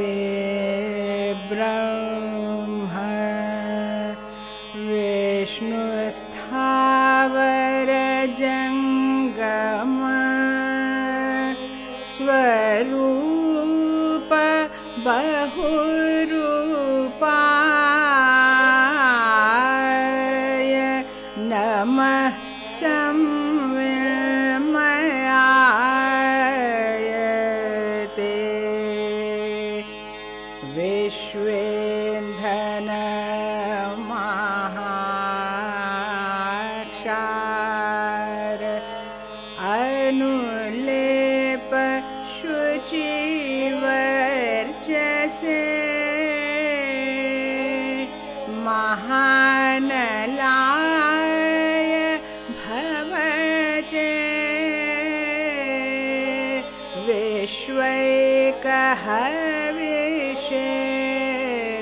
अग्निशोमरवे ब्रह्म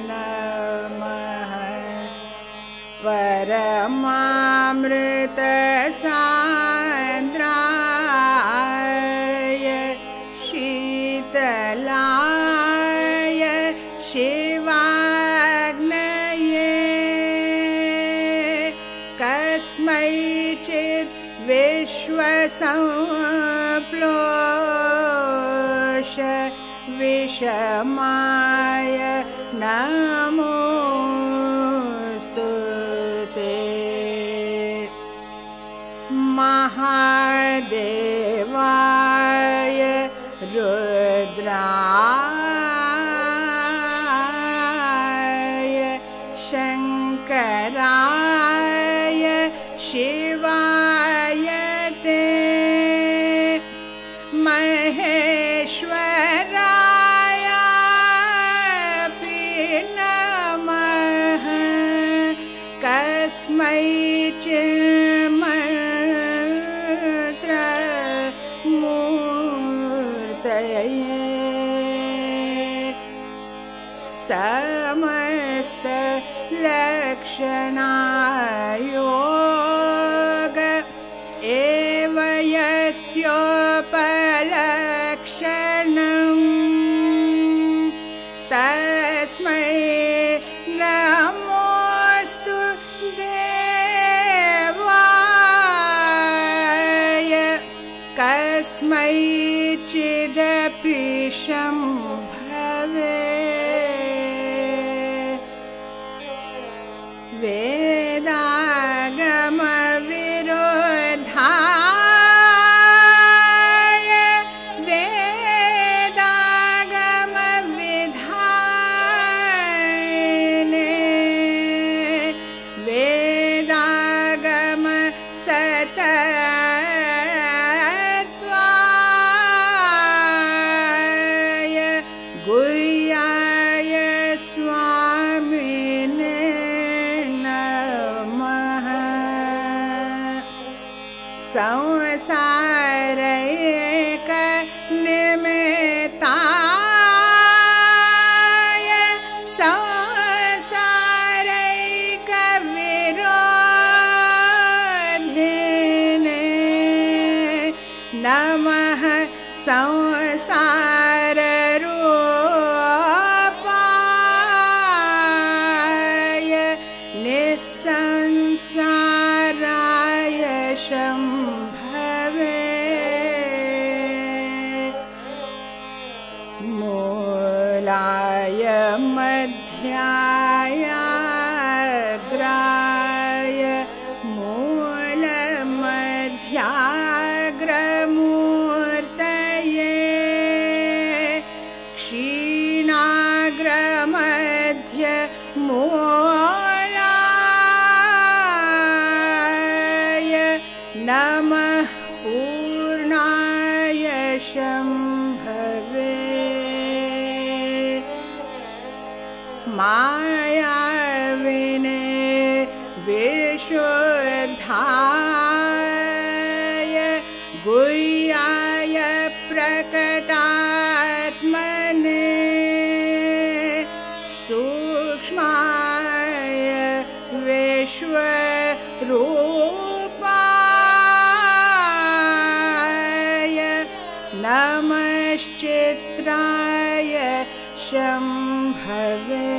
नमः परमामृतसान्द्राय शीतलाय शिवाग्नये कस्मैचित् विश्वसंप्लोष विषमाय नमोऽस्तु कस्मैचिन्मन्त्र मूर्तये समस्तलक्षणायोग संसाररूपाय निःसंसाराय शम्भवे। मूलाय मध्यायाग्राय नमः पूर्णाय शम्भवे। मायाविने नमश्चित्राय शम्भवे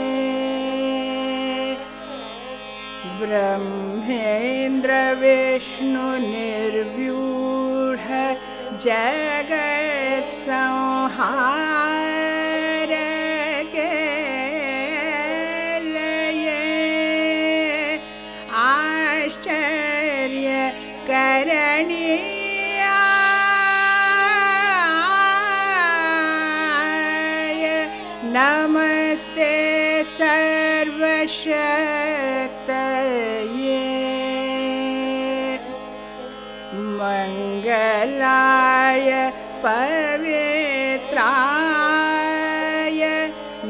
ब्रह्मेन्द्रविष्णुनिर्व्यूढ जगत्संहार नमस्ते सर्वशक्तये। मङ्गलाय पवित्राय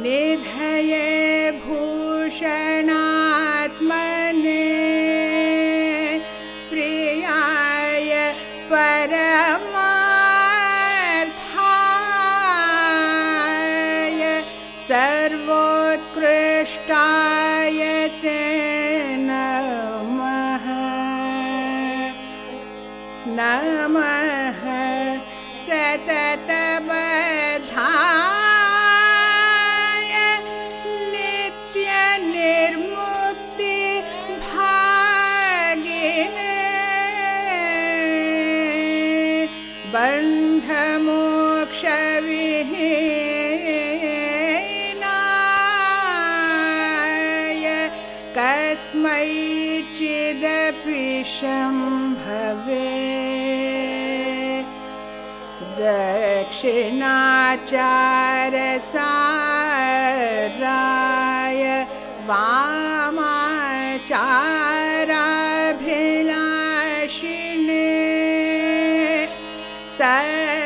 निधये भूषणात्मने नमः सततबधाय नित्यनिर्मुक्ति भागिने। बन्धमोक्षविहीनाय दक्षिणाचारसाराय वामाचाराभिलाषिणे सर्वाचाराय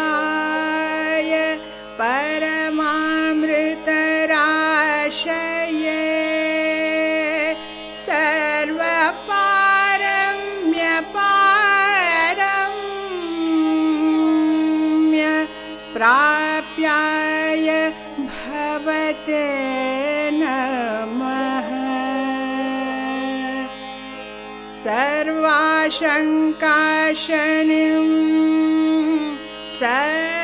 परमामृतकोशाय परमामृतराशये सर्वपारम्यपारम्य प्राप्याय भवते सर्वाशङ्काशनिं सर्वालक्ष्मीकालानलं